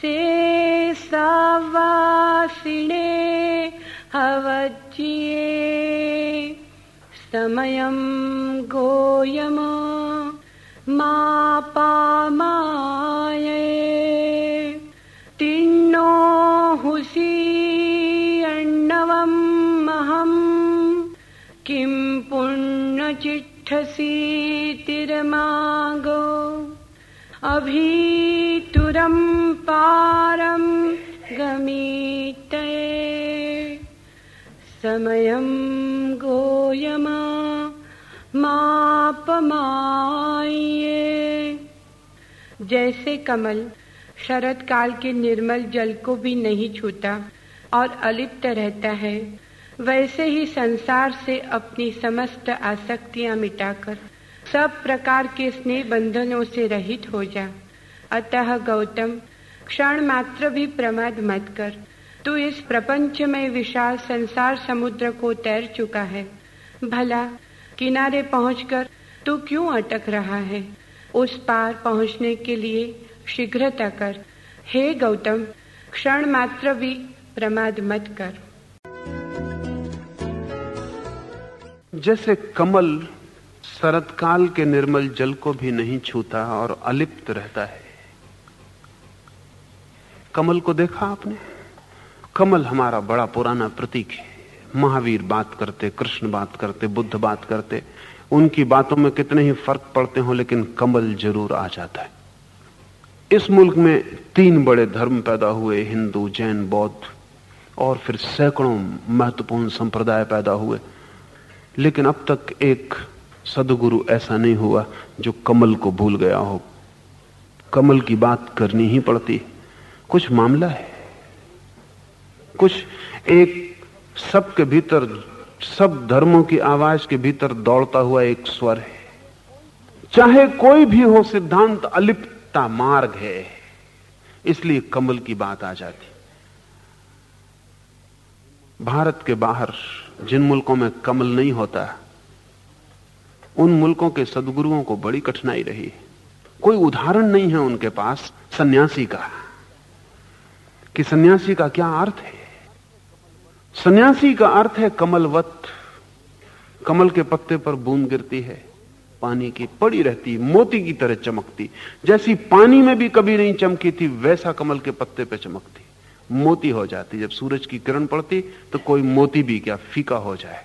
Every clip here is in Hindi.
से सावासिणे हवज्ये समयं गोयम मा पामाय तिन्नो हुसी अहम् किं पुण्यचित् पुण्यचिट्ठसीतिरमागो अभीतुरं पारं गमीतये। समयं गोयमा मापमाये जैसे कमल शरद काल के निर्मल जल को भी नहीं छूता और अलिप्त रहता है वैसे ही संसार से अपनी समस्त आसक्तियाँ मिटाकर सब प्रकार के स्नेह बंधनों से रहित हो जा। अतः गौतम, क्षण मात्र भी प्रमाद मत कर। तू इस प्रपंच में विशाल संसार समुद्र को तैर चुका है। भला, किनारे पहुंचकर तू क्यों अटक रहा है? उस पार पहुँचने के लिए शीघ्रता कर। हे गौतम, क्षण मात्र भी प्रमाद मत कर। जैसे कमल शरद काल के निर्मल जल को भी नहीं छूता और अलिप्त रहता है। कमल को देखा आपने? कमल हमारा बड़ा पुराना प्रतीक है। महावीर बात करते, कृष्ण बात करते, बुद्ध बात करते, उनकी बातों में कितने ही फ़र्क पड़ते हो, लेकिन कमल ज़रूर आ जाता है। इस मुल्क में तीन बड़े धर्म पैदा हुए, हिंदू, जैन, बौद्ध, और फिर सैकड़ों महत्वपूर्ण संप्रदाय पैदा हुए। लेकिन अब तक एक सदगुरु ऐसा नहीं हुआ जो कमल को भूल गया हो। कमल की बात करनी ही पड़ती। कुछ मामला है? कुछ एक सबके भीतर, सब धर्मों की आवाज़ के भीतर दौड़ता हुआ एक स्वर है। चाहे कोई भी हो, सिद्धांत अलिप्तता मार्ग है। इसलिए कमल की बात आ जाती। भारत के बाहर जिन मुल्कों में कमल नहीं होता, उन मुल्कों के सदगुरुओं को बड़ी कठिनाई रही कोई उदाहरण नहीं है उनके पास सन्यासी का। कि सन्यासी का क्या अर्थ है? सन्यासी का अर्थ है कमलवत। कमल के पत्ते पर बूंद गिरती है, पानी की पड़ी रहती, मोती की तरह चमकती। जैसी पानी में भी कभी नहीं चमकी थी, वैसा कमल के पत्ते पर चमकती। मोती हो जाती। जब सूरज की किरण पड़ती तो कोई मोती भी क्या फीका हो जाए।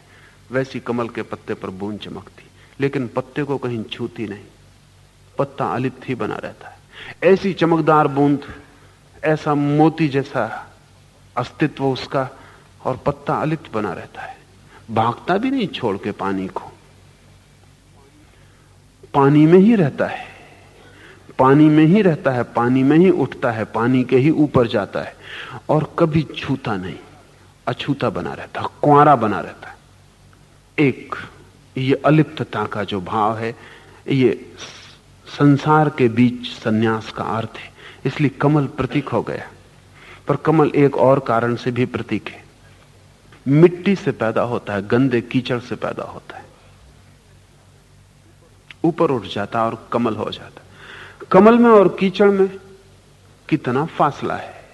वैसी कमल के पत्ते पर बूंद चमकती। लेकिन पत्ते को कहीं छूती नहीं। पत्ता अलिप्त ही बना रहता है। ऐसी चमकदार बूंद, ऐसा मोती जैसा अस्तित्व उसका, और पत्ता अलिप्त बना रहता है। भागता भी नहीं छोड़ के पानी को। पानी में ही रहता है। पानी में ही रहता है, पानी में ही उठता है, पानी के ही ऊपर जाता है और कभी छूता नहीं, अछूता बना रहता है कुआरा बना रहता है। एक, ये अलिप्तता का जो भाव है, ये संसार के बीच सन्यास का अर्थ है। इसलिए कमल प्रतीक हो गया। पर कमल एक और कारण से भी प्रतीक है। मिट्टी से पैदा होता है, गंदे कीचड़ से पैदा होता है। ऊपर उठ जाता और कमल हो जाता कमल में और कीचड़ में कितना फासला है?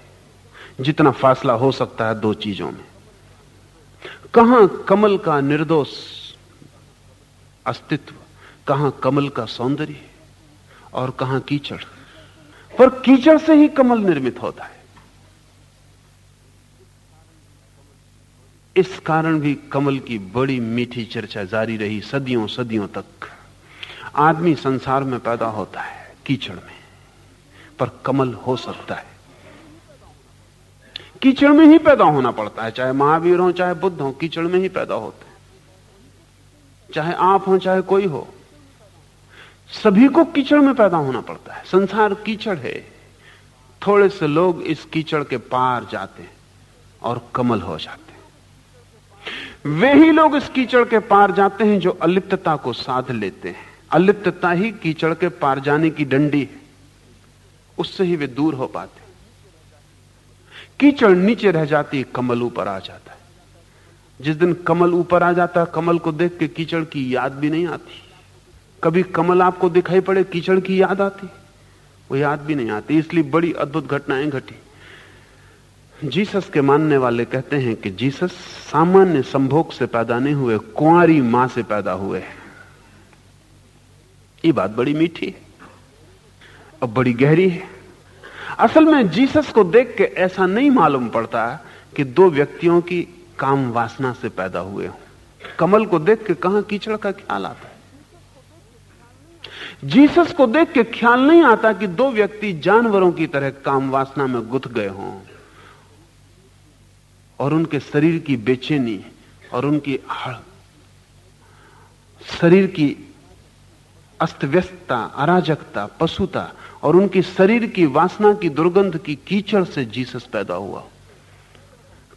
जितना फासला हो सकता है दो चीज़ों में। कहाँ कमल का निर्दोष अस्तित्व, कहाँ कमल का सौंदर्य और कहाँ कीचड़? पर कीचड़ से ही कमल निर्मित होता है। इस कारण भी कमल की बड़ी मीठी चर्चा जारी रही सदियों सदियों तक। आदमी संसार में पैदा होता है। कीचड़ में। पर कमल हो सकता है। कीचड़ में ही पैदा होना पड़ता है। चाहे महावीर हो, चाहे बुद्ध हो, कीचड़ में ही पैदा होते हैं। चाहे आप हो, चाहे कोई हो, सभी को कीचड़ में पैदा होना पड़ता है। संसार कीचड़ है। थोड़े से लोग इस कीचड़ के पार जाते हैं और कमल हो जाते हैं। वे ही लोग इस कीचड़ के पार जाते हैं जो अलिप्तता को साध लेते हैं। अलिप्तता ही कीचड़ के पार जाने की डंडी है। उससे ही वे दूर हो पाते। कीचड़ नीचे रह जाती है कमल ऊपर आ जाता है। जिस दिन कमल ऊपर आ जाता है कमल को देख के कीचड़ की याद भी नहीं आती। कभी कमल आपको दिखाई पड़े, कीचड़ की याद आती। वो याद भी नहीं आती, इसलिए बड़ी अद्भुत घटनाएँ घटी। जीसस के मानने वाले कहते हैं कि जीसस सामान्य संभोग से पैदा नहीं हुए, कुंवारी माँ से पैदा हुए ये बात बड़ी मीठी है, और बड़ी गहरी है। असल में जीसस को देख के ऐसा नहीं मालूम पड़ता कि दो व्यक्तियों की काम वासना से पैदा हुए हो। कमल को देख के कहा कीचड़ का ख्याल आता है? जीसस को देख के ख्याल नहीं आता कि दो व्यक्ति जानवरों की तरह काम वासना में गुथ गए हों, और उनके शरीर की बेचैनी और उनकी हड़ शरीर की अस्तव्यस्तता अराजकता, पशुता और उनकी शरीर की वासना की दुर्गंध की कीचड़ से जीसस पैदा हुआ।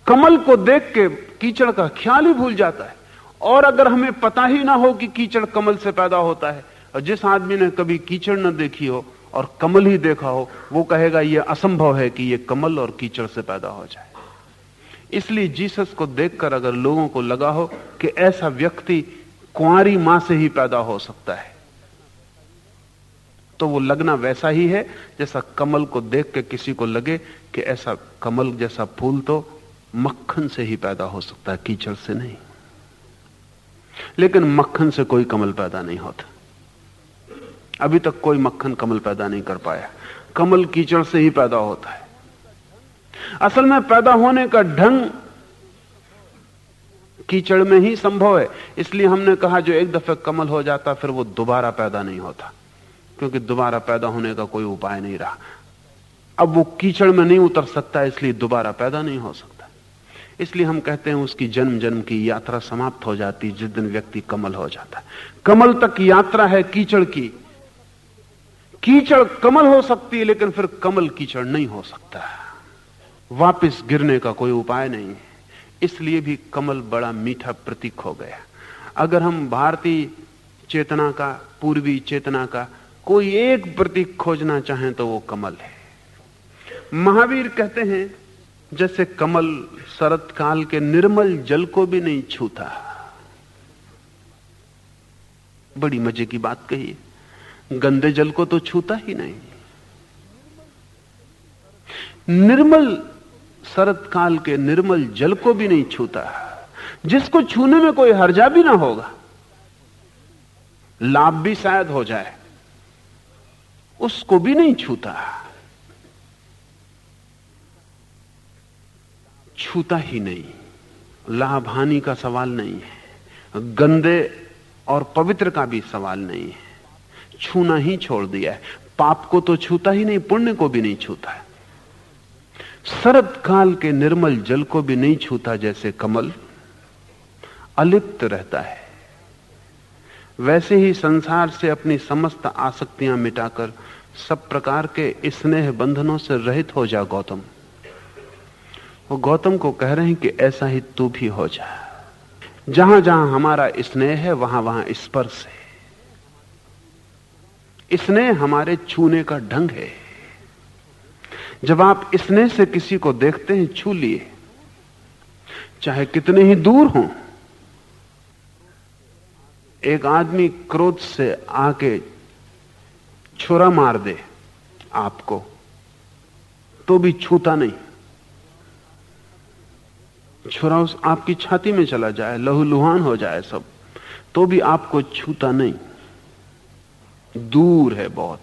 कमल को देख के कीचड़ का ख्याल ही भूल जाता है। और अगर हमें पता ही ना हो कि कीचड़ कमल से पैदा होता है, और जिस आदमी ने कभी कीचड़ न देखी हो और कमल ही देखा हो, वो कहेगा यह असंभव है कि यह कमल और कीचड़ से पैदा हो जाए। इसलिए जीसस को देखकर अगर लोगों को लगा हो कि ऐसा व्यक्ति कुंवारी माँ से ही पैदा हो सकता है। तो वो लगना वैसा ही है जैसा कमल को देख के किसी को लगे कि ऐसा कमल जैसा फूल तो मक्खन से ही पैदा हो सकता है, कीचड़ से नहीं। लेकिन मक्खन से कोई कमल पैदा नहीं होता। अभी तक कोई मक्खन कमल पैदा नहीं कर पाया। कमल कीचड़ से ही पैदा होता है। असल में पैदा होने का ढंग कीचड़ में ही संभव है। इसलिए हमने कहा, जो एक दफे कमल हो जाता, फिर वो दोबारा पैदा नहीं होता। क्योंकि दोबारा पैदा होने का कोई उपाय नहीं रहा। अब वो कीचड़ में नहीं उतर सकता, इसलिए दोबारा पैदा नहीं हो सकता। इसलिए हम कहते हैं उसकी जन्म जन्म की यात्रा समाप्त हो जाती, जिस दिन व्यक्ति कमल हो जाता। है कमल तक यात्रा है कीचड़ की। कीचड़ कमल हो सकती है, लेकिन फिर कमल कीचड़ नहीं हो सकता। वापिस गिरने का कोई उपाय नहीं है। इसलिए भी कमल बड़ा मीठा प्रतीक हो गया। अगर हम भारतीय चेतना का, पूर्वी चेतना का कोई एक प्रतीक खोजना चाहें तो वो कमल है। महावीर कहते हैं, जैसे कमल शरत काल के निर्मल जल को भी नहीं छूता। बड़ी मज़े की बात कही, गंदे जल को तो छूता ही नहीं। निर्मल शरत काल के निर्मल जल को भी नहीं छूता। जिसको छूने में कोई हर्जा भी ना होगा, लाभ भी शायद हो जाए। उसको भी नहीं छूता। छूता ही नहीं। लाभ हानि का सवाल नहीं है। गंदे और पवित्र का भी सवाल नहीं है। छूना ही छोड़ दिया है। पाप को तो छूता ही नहीं, पुण्य को भी नहीं छूता है। शरद काल के निर्मल जल को भी नहीं छूता जैसे कमल। अलिप्त रहता है। वैसे ही संसार से अपनी समस्त आसक्तियाँ मिटाकर सब प्रकार के स्नेह बंधनों से रहित हो जा गौतम। वो गौतम को कह रहे हैं कि ऐसा ही तू भी हो जा। जहाँ जहाँ हमारा स्नेह है, वहाँ वहाँ स्पर्श है। स्नेह हमारे छूने का ढंग है। जब आप स्नेह से किसी को देखते हैं, छू लिए। चाहे कितने ही दूर हों एक आदमी क्रोध से आके छुरा मार दे आपको तो भी छूता नहीं। छुरा उस आपकी छाती में चला जाए, लहूलुहान हो जाए सब तो भी आपको छूता नहीं। दूर है बहुत।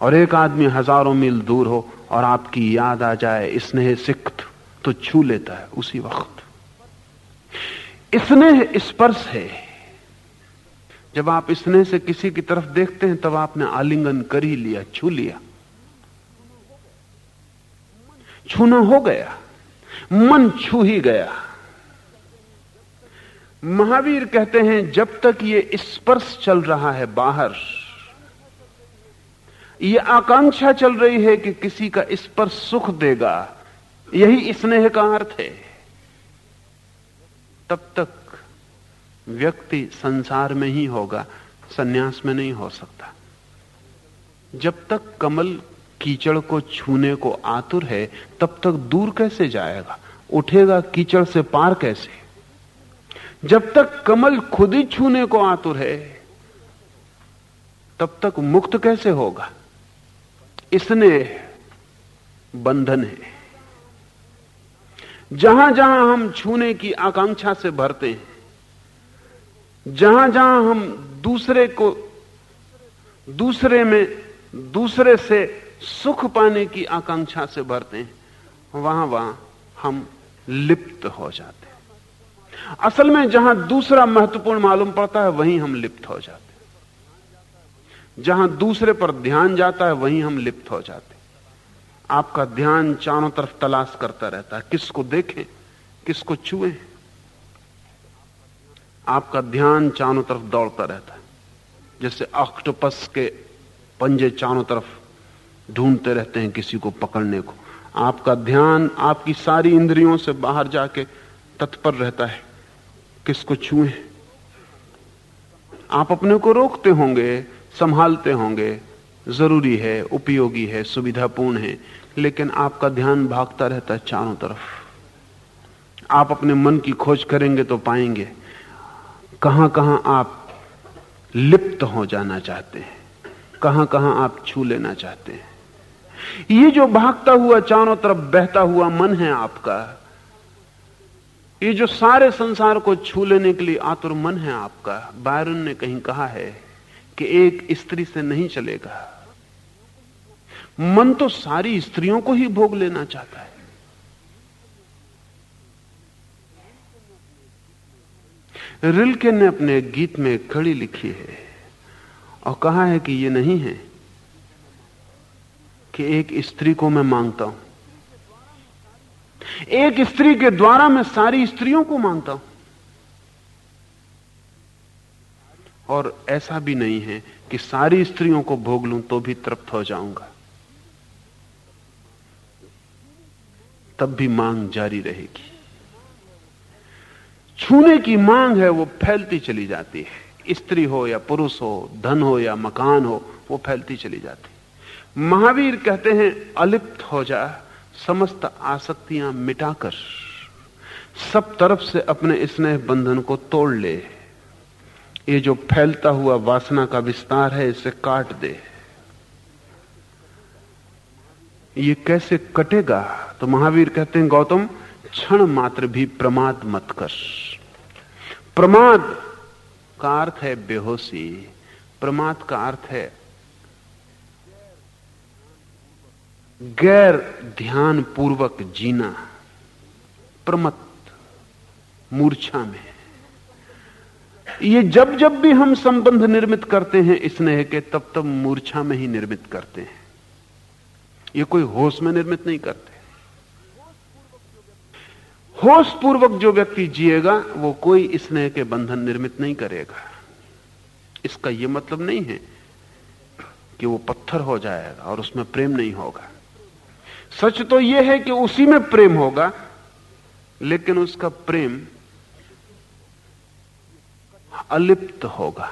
और एक आदमी हज़ारों मील दूर हो और आपकी याद आ जाए स्नेह सिक्त तो छू लेता है उसी वक्त। स्नेह स्पर्श है। जब आप स्नेह से किसी की तरफ़ देखते हैं, तब आपने आलिंगन कर ही लिया, छू लिया। छूना हो गया, मन छू ही गया। महावीर कहते हैं, जब तक ये स्पर्श चल रहा है बाहर, ये आकांक्षा चल रही है कि किसी का स्पर्श सुख देगा, यही स्नेह का अर्थ है। तब तक व्यक्ति संसार में ही होगा, सन्यास में नहीं हो सकता। जब तक कमल कीचड़ को छूने को आतुर है, तब तक दूर कैसे जाएगा? उठेगा कीचड़ से पार कैसे? जब तक कमल खुद ही छूने को आतुर है, तब तक मुक्त कैसे होगा? इसने बंधन है। जहाँ जहाँ हम छूने की आकांक्षा से भरते हैं जहाँ जहाँ हम दूसरे को, दूसरे में, दूसरे से सुख पाने की आकांक्षा से भरते हैं, वहाँ वहाँ हम लिप्त हो जाते हैं। असल में जहाँ दूसरा महत्वपूर्ण मालूम पड़ता है, वहीं हम लिप्त हो जाते हैं। जहाँ दूसरे पर ध्यान जाता है, वहीं हम लिप्त हो जाते हैं। आपका ध्यान चारों तरफ़ तलाश करता रहता है, किसको देखें, किसको छुए? आपका ध्यान चारों तरफ़ दौड़ता रहता है। जैसे ऑक्टोपस के पंजे चारों तरफ़ ढूंढते रहते हैं किसी को पकड़ने को। आपका ध्यान आपकी सारी इंद्रियों से बाहर जाके तत्पर रहता है। किसको छुए? आप अपने को रोकते होंगे, संभालते होंगे। ज़रूरी है, उपयोगी है, सुविधापूर्ण है, लेकिन आपका ध्यान भागता रहता है चारों तरफ़। आप अपने मन की खोज करेंगे तो पाएँगे। कहाँ कहाँ आप लिप्त हो जाना चाहते हैं? कहाँ कहाँ आप छू लेना चाहते हैं? ये जो भागता हुआ चारों तरफ़ बहता हुआ मन है आपका, ये जो सारे संसार को छू लेने के लिए आतुर मन है आपका, बायरन ने कहीं कहा है कि एक स्त्री से नहीं चलेगा। मन तो सारी स्त्रियों को ही भोग लेना चाहता है। रिलके ने अपने गीत में खड़ी लिखी है और कहा है कि ये नहीं है कि एक स्त्री को मैं माँगता हूँ। एक स्त्री के द्वारा मैं सारी स्त्रियों को माँगता हूँ। और ऐसा भी नहीं है कि सारी स्त्रियों को भोग लूँ तो भी तृप्त हो जाऊँगा। तब भी मांग जारी रहेगी। छूने की मांग है, वो फैलती चली जाती है। स्त्री हो या पुरुष हो, धन हो या मकान हो, वो फैलती चली जाती महावीर कहते हैं, अलिप्त हो जा, समस्त आसक्तियाँ मिटाकर, सब तरफ़ से अपने स्नेह बंधन को तोड़ ले। ये जो फैलता हुआ वासना का विस्तार है, इसे काट दे। ये कैसे कटेगा? तो महावीर कहते हैं, गौतम, क्षण मात्र भी प्रमाद मत कर। प्रमाद। का अर्थ है बेहोशी। प्रमाद का अर्थ है गैर ध्यान पूर्वक जीना। प्रमत मूर्छा में। ये जब जब भी हम संबंध निर्मित करते हैं स्नेह के तब तब मूर्छा में ही निर्मित करते हैं। ये कोई होश में निर्मित नहीं करते। होश पूर्वक जो व्यक्ति जिएगा, वो कोई स्नेह के बंधन निर्मित नहीं करेगा। इसका यह मतलब नहीं है कि वो पत्थर हो जाएगा और उसमें प्रेम नहीं होगा। सच तो यह है कि उसी में प्रेम होगा, लेकिन उसका प्रेम अलिप्त होगा।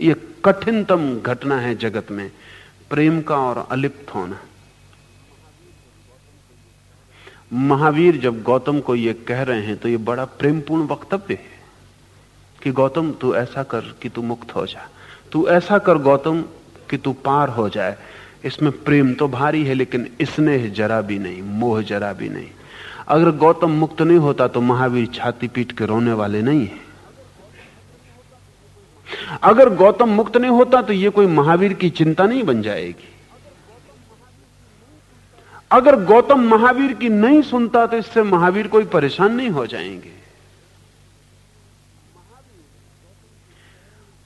यह कठिनतम घटना है जगत में, प्रेम का और अलिप्त होना। महावीर जब गौतम को यह कह रहे हैं तो यह बड़ा प्रेमपूर्ण वक्तव्य है कि गौतम, तू ऐसा कर कि तू मुक्त हो जा। तू ऐसा कर गौतम कि तू पार हो जाए। इसमें प्रेम तो भारी है, लेकिन स्नेह जरा भी नहीं, मोह जरा भी नहीं। अगर गौतम मुक्त नहीं होता तो महावीर छाती पीट के रोने वाले नहीं है। अगर गौतम मुक्त नहीं होता तो यह कोई महावीर की चिंता नहीं बन जाएगी। अगर गौतम महावीर की नहीं सुनता तो इससे महावीर कोई परेशान नहीं हो जाएँगे।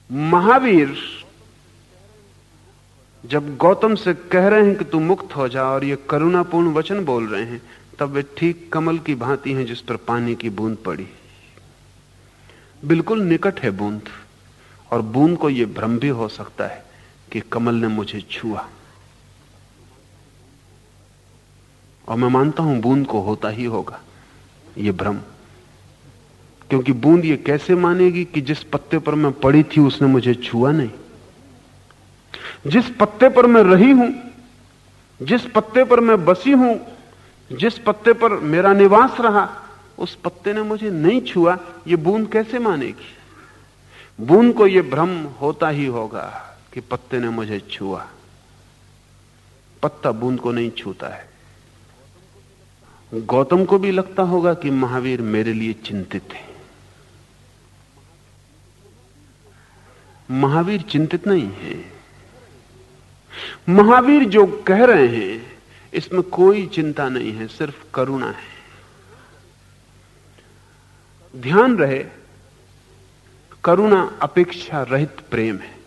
महावीर जब गौतम से कह रहे हैं कि तू मुक्त हो जा और ये करुणापूर्ण वचन बोल रहे हैं, तब वे ठीक कमल की भांति हैं जिस पर पानी की बूंद पड़ी। बिल्कुल निकट है बूंद, और बूंद को यह भ्रम भी हो सकता है कि कमल ने मुझे छुआ। और मैं मानता हूँ बूंद को होता ही होगा, ये भ्रम। क्योंकि बूंद ये कैसे मानेगी कि जिस पत्ते पर मैं पड़ी थी उसने मुझे छुआ नहीं? जिस पत्ते पर मैं रही हूँ, जिस पत्ते पर मैं बसी हूँ, जिस पत्ते पर मेरा निवास रहा, उस पत्ते ने मुझे नहीं छुआ, ये बूंद कैसे मानेगी? बूंद को यह भ्रम होता ही होगा कि पत्ते ने मुझे छुआ। पत्ता बूंद को नहीं छूता है। गौतम को भी लगता होगा कि महावीर मेरे लिए चिंतित है। महावीर चिंतित नहीं है। महावीर जो कह रहे हैं, इसमें कोई चिंता नहीं है, सिर्फ़ करुणा है। ध्यान रहे, करुणा अपेक्षा रहित प्रेम है।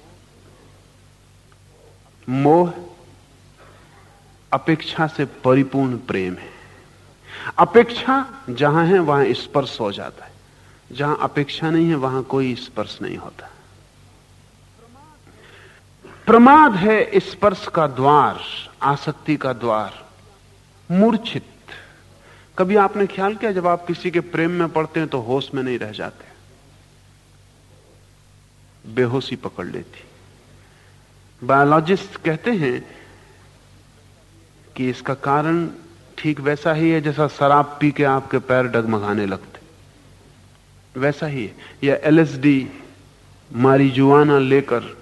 मोह अपेक्षा से परिपूर्ण प्रेम है। अपेक्षा जहाँ है, वहाँ स्पर्श हो जाता है। जहाँ अपेक्षा नहीं है, वहाँ कोई स्पर्श नहीं होता। प्रमाद है स्पर्श का द्वार, आसक्ति का द्वार, मूर्छित। कभी आपने ख्याल किया, जब आप किसी के प्रेम में पड़ते हैं तो होश में नहीं रह जाते? बेहोशी पकड़ लेती। बायोलॉजिस्ट कहते हैं कि इसका कारण ठीक वैसा ही है जैसा शराब पी के आपके पैर डगमगाने लगते। वैसा ही है। या एलएसडी मारीजुआना लेकर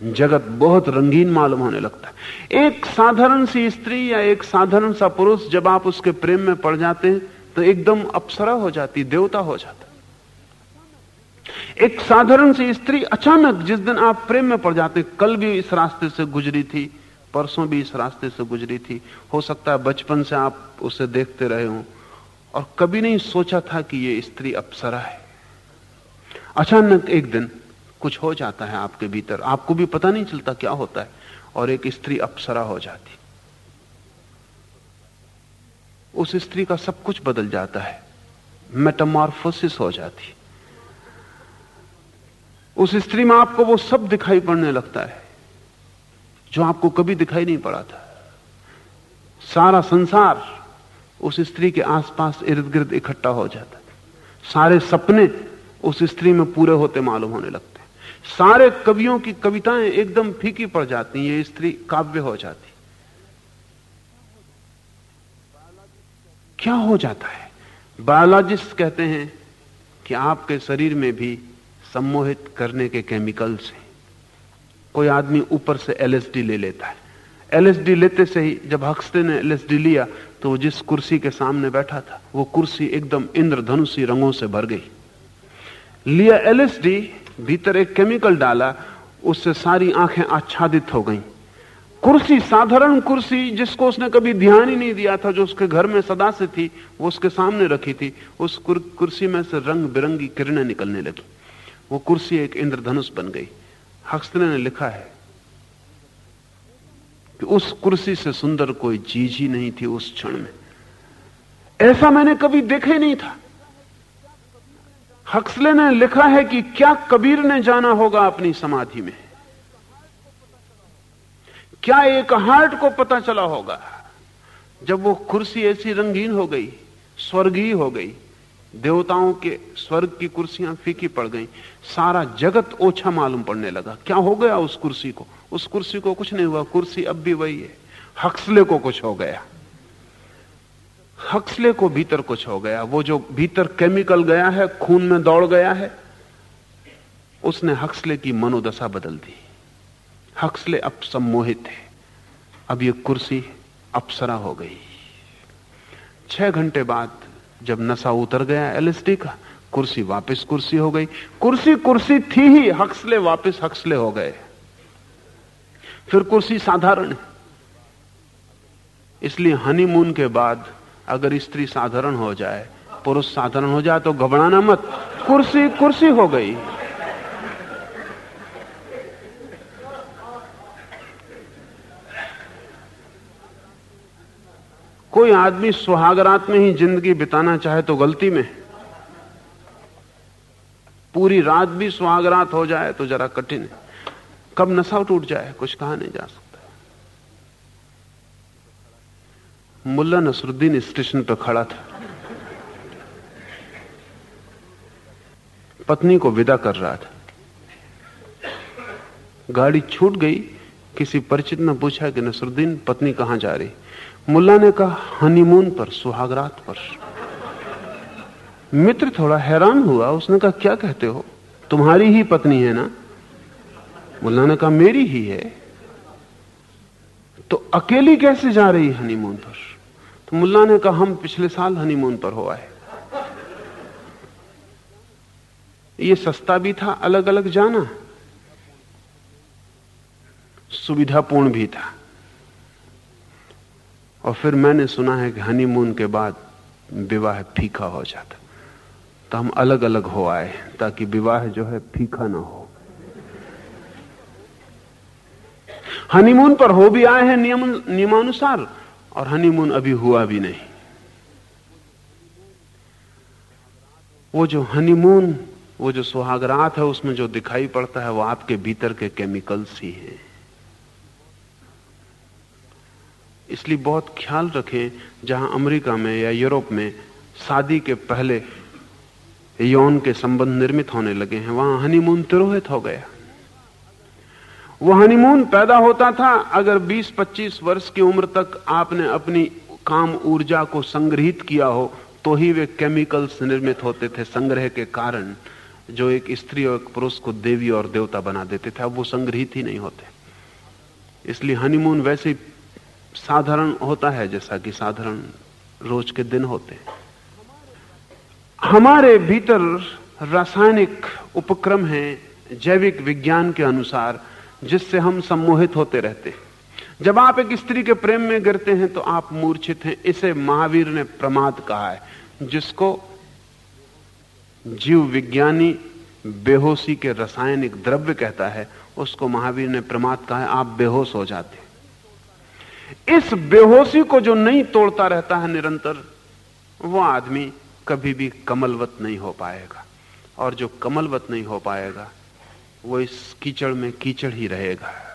जगत बहुत रंगीन मालूम होने लगता है। एक साधारण सी स्त्री या एक साधारण सा पुरुष जब आप उसके प्रेम में पड़ जाते हैं तो एकदम अप्सरा हो जाती, देवता हो जाता। एक साधारण सी स्त्री अचानक जिस दिन आप प्रेम में पड़ जाते, कल भी इस रास्ते से गुजरी थी परसों भी इस रास्ते से गुजरी थी। हो सकता है बचपन से आप उसे देखते रहे हो। और कभी नहीं सोचा था कि ये स्त्री अप्सरा है। अचानक एक दिन कुछ हो जाता है आपके भीतर। आपको भी पता नहीं चलता क्या होता है और एक स्त्री अप्सरा हो जाती। उस स्त्री का सब कुछ बदल जाता है। मेटामॉर्फोसिस हो जाती। उस स्त्री में आपको वो सब दिखाई पड़ने लगता है। जो आपको कभी दिखाई नहीं पड़ा था। सारा संसार उस स्त्री के आसपास इर्द गिर्द इकट्ठा हो जाता सारे सपने उस स्त्री में पूरे होते मालूम होने लगते सारे कवियों की कविताएँ एकदम फीकी पड़ जाती ये स्त्री काव्य हो जाती क्या हो जाता है? बायोलॉजिस्ट कहते हैं कि आपके शरीर में भी सम्मोहित करने के केमिकल्स हैं। कोई आदमी ऊपर से एलएसडी ले लेता है। एलएसडी लेते से ही जब हक्सले ने एलएसडी लिया तो वो जिस कुर्सी के सामने बैठा था, वो कुर्सी एकदम इंद्रधनुषी रंगों से भर गई। लिया एलएसडी भीतर एक केमिकल डाला, उससे सारी आँखें आच्छादित हो गईं। कुर्सी, साधारण कुर्सी, जिसको उसने कभी ध्यान ही नहीं दिया था, जो उसके घर में सदा से थी, वो उसके सामने रखी थी, उस कुर्सी में से रंग बिरंगी किरणें निकलने लगी। वो कुर्सी एक इंद्रधनुष बन गई। हक्सले ने लिखा है कि उस कुर्सी से सुंदर कोई चीज़ ही नहीं थी उस क्षण में। ऐसा मैंने कभी देखा ही नहीं था। हक्सले ने लिखा है कि क्या कबीर ने जाना होगा अपनी समाधि में? क्या एक हार्ट को पता चला होगा? जब वो कुर्सी ऐसी रंगीन हो गई, स्वर्गीय हो गई देवताओं के स्वर्ग की कुर्सियाँ फीकी पड़ गई। सारा जगत ओछा मालूम पड़ने लगा। क्या हो गया उस कुर्सी को? उस कुर्सी को कुछ नहीं हुआ। कुर्सी अब भी वही है। हक्सले को कुछ हो गया। हक्सले को भीतर कुछ हो गया। वो जो भीतर केमिकल गया है, खून में दौड़ गया है, उसने हक्सले की मनोदशा बदल दी। हक्सले अब सम्मोहित है। अब ये कुर्सी अप्सरा हो गई। छह घंटे बाद जब नशा उतर गया एलएसडी का, कुर्सी वापस कुर्सी हो गई। कुर्सी कुर्सी थी ही, हक्सले वापस हक्सले हो गए। फिर कुर्सी साधारण इसलिए हनीमून के बाद अगर स्त्री साधारण हो जाए, पुरुष साधारण हो जाए तो घबराना मत। कुर्सी कुर्सी हो गई। कोई आदमी सुहागरात में ही ज़िंदगी बिताना चाहे तो गलती में पूरी रात भी सुहागरात हो जाए तो जरा कठिन है। कब नशा टूट जाए, कुछ कहा नहीं जा सकता। मुल्ला नसरुद्दीन स्टेशन पर खड़ा था। पत्नी को विदा कर रहा था। गाड़ी छूट गई, किसी परिचित ने पूछा कि नसरुद्दीन, पत्नी कहाँ जा रही? मुल्ला ने कहा, हनीमून पर, सुहागरात पर। मित्र थोड़ा हैरान हुआ, उसने कहा, क्या कहते हो? तुम्हारी ही पत्नी है ना? मुल्ला ने कहा, मेरी ही है। तो अकेली कैसे जा रही हनीमून पर? तो मुल्ला ने कहा, हम पिछले साल हनीमून पर हो आए। ये सस्ता भी था अलग अलग जाना। सुविधापूर्ण भी था। और फिर मैंने सुना है कि हनीमून के बाद विवाह फीका हो जाता। तो हम अलग अलग हो आए ताकि विवाह जो है फीका ना हो। हनीमून पर हो भी आए हैं नियम, नियमानुसार, और हनीमून अभी हुआ भी नहीं। वो जो हनीमून वो जो सुहागरात है, उसमें जो दिखाई पड़ता है, वो आपके भीतर के केमिकल्स ही हैं। इसलिए बहुत ख्याल रखें जहाँ अमेरिका में या यूरोप में शादी के पहले यौन के संबंध निर्मित होने लगे हैं। वहाँ हनीमून तिरोहित हो गया। वो हनीमून पैदा होता था अगर 20-25 वर्ष की उम्र तक आपने अपनी काम ऊर्जा को संग्रहित किया हो तो ही वे केमिकल्स निर्मित होते थे संग्रह के कारण, जो एक स्त्री और एक पुरुष को देवी और देवता बना देते थे। अब वो संग्रहित ही नहीं होते। इसलिए हनीमून वैसे ही साधारण होता है जैसा कि साधारण रोज के दिन होते हैं। हमारे भीतर रासायनिक उपक्रम है जैविक विज्ञान के अनुसार, जिससे हम सम्मोहित होते रहते जब आप एक स्त्री के प्रेम में गिरते हैं तो आप मूर्छित हैं। इसे महावीर ने प्रमाद कहा है, जिसको जीव विज्ञानी बेहोशी के रासायनिक द्रव्य कहता है, उसको महावीर ने प्रमाद कहा है, आप बेहोश हो जाते इस बेहोशी को जो नहीं तोड़ता रहता है निरंतर, वो आदमी कभी भी कमलवत नहीं हो पाएगा। और जो कमलवत नहीं हो पाएगा, वो इस कीचड़ में कीचड़ ही रहेगा।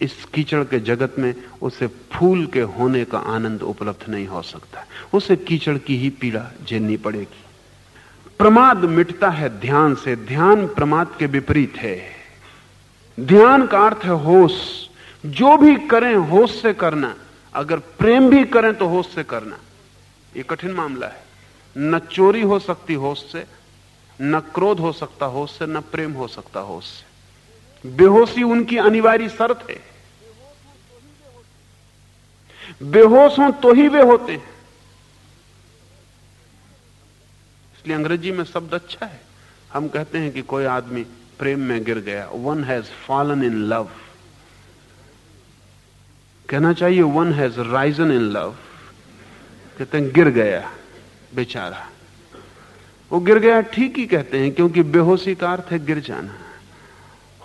इस कीचड़ के जगत में उसे फूल के होने का आनंद उपलब्ध नहीं हो सकता। उसे कीचड़ की ही पीड़ा झेलनी पड़ेगी। प्रमाद मिटता है ध्यान से। ध्यान प्रमाद के विपरीत है। ध्यान का अर्थ है होश। जो भी करें, होश से करना। अगर प्रेम भी करें तो होश से करना। ये कठिन मामला है। न चोरी हो सकती होश से, न क्रोध हो सकता होश से, न प्रेम हो सकता होश से। बेहोशी उनकी अनिवार्य शर्त है। बेहोश हो तो ही वे होते हैं। इसलिए अंग्रेज़ी में शब्द अच्छा है। हम कहते हैं कि कोई आदमी प्रेम में गिर गया। One has fallen in love कहना चाहिए one has risen in love कहते हैं, गिर गया बेचारा। वो गिर गया ठीक ही कहते हैं, क्योंकि बेहोशी का अर्थ है गिर जाना।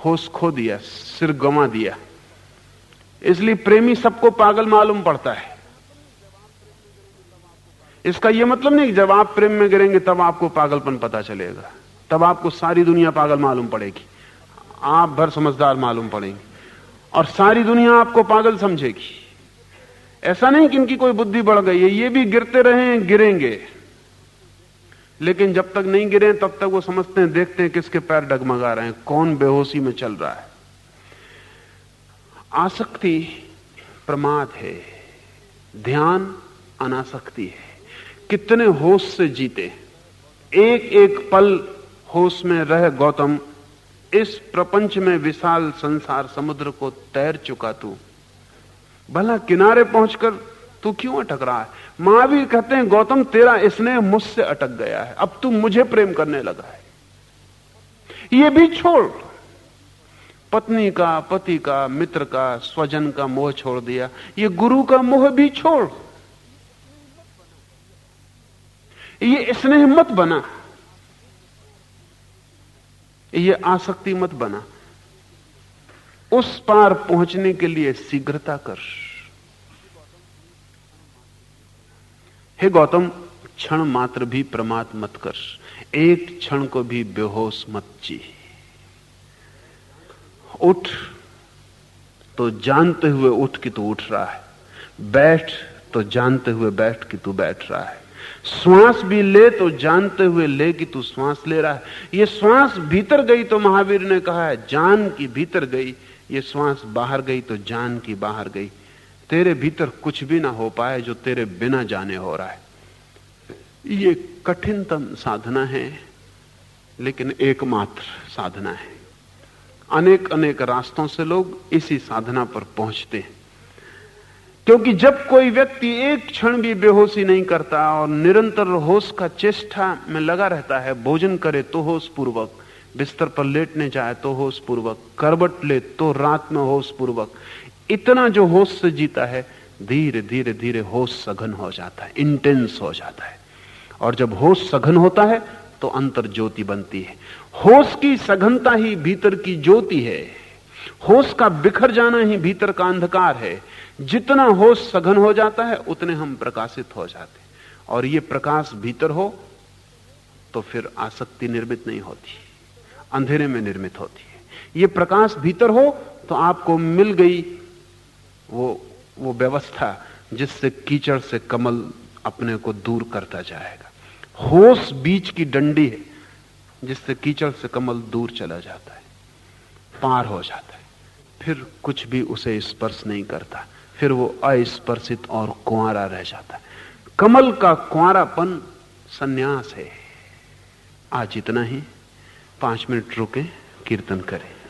होश खो दिया, सिर गंवा दिया। इसलिए प्रेमी सबको पागल मालूम पड़ता है। इसका यह मतलब नहीं जब आप प्रेम में गिरेंगे, तब आपको पागलपन पता चलेगा। तब आपको सारी दुनिया पागल मालूम पड़ेगी। आप भर समझदार मालूम पड़ेंगे। और सारी दुनिया आपको पागल समझेगी। ऐसा नहीं कि इनकी कोई बुद्धि बढ़ गई है, ये भी गिरते रहे गिरेंगे। लेकिन जब तक नहीं गिरे, तब तक वो समझते हैं, देखते हैं किसके पैर डगमगा रहे हैं, कौन बेहोशी में चल रहा है। आसक्ति प्रमाद है, ध्यान अनासक्ति है। कितने होश से जीते एक एक पल होश में रह गौतम इस प्रपंच में विशाल संसार समुद्र को तैर चुका तू। भला किनारे पहुंचकर तू क्यों अटक रहा है? महावीर कहते हैं, गौतम, तेरा इसने मुझसे अटक गया है। अब तू मुझे प्रेम करने लगा है। ये भी छोड़। पत्नी का, पति का, मित्र का, स्वजन का मोह छोड़ दिया। ये गुरु का मोह भी छोड़। ये स्नेह मत बना। ये आसक्ति मत बना। उस पार पहुँचने के लिए शीघ्रता कर। हे गौतम, क्षण मात्र भी प्रमाद मत कर। एक क्षण को भी बेहोश मत जी। उठ। तो जानते हुए उठ कि तू उठ रहा है। बैठ। तो जानते हुए बैठ कि तू बैठ रहा है। श्वास भी ले तो जानते हुए ले कि तू श्वास ले रहा है। ये श्वास भीतर गई तो महावीर ने कहा है, जान की भीतर गई, ये श्वास बाहर गई तो जान की बाहर गई। तेरे भीतर कुछ भी ना हो पाए जो तेरे बिना जाने हो रहा है। ये कठिनतम साधना है, लेकिन एकमात्र साधना है। अनेक अनेक रास्तों से लोग इसी साधना पर पहुँचते हैं। क्योंकि जब कोई व्यक्ति एक क्षण भी बेहोशी नहीं करता और निरंतर होश का चेष्टा में लगा रहता है, भोजन करे तो होश पूर्वक, बिस्तर पर लेटने जाए तो होश पूर्वक करबट ले तो रात में होश पूर्वक, इतना जो होश से जीता है, धीरे धीरे धीरे होश सघन हो जाता है इंटेंस हो जाता है। और जब होश सघन होता है तो अंतर ज्योति बनती है। होश की सघनता ही भीतर की ज्योति है। होश का बिखर जाना ही भीतर का अंधकार है। जितना होश सघन हो जाता है, उतने हम प्रकाशित हो जाते और ये प्रकाश भीतर हो तो फिर आसक्ति निर्मित नहीं होती। अंधेरे में निर्मित होती है। ये प्रकाश भीतर हो तो आपको मिल गई वो वो व्यवस्था, जिससे कीचड़ से कमल अपने को दूर करता जाएगा। होश बीच की डंडी है, जिससे कीचड़ से कमल दूर चला जाता है। पार हो जाता है। फिर कुछ भी उसे स्पर्श नहीं करता। फिर वो अस्पर्शित और कुआरा रह जाता है। कमल का कुआरापन सन्यास है। आज इतना ही। पाँच मिनट रुके, कीर्तन करें।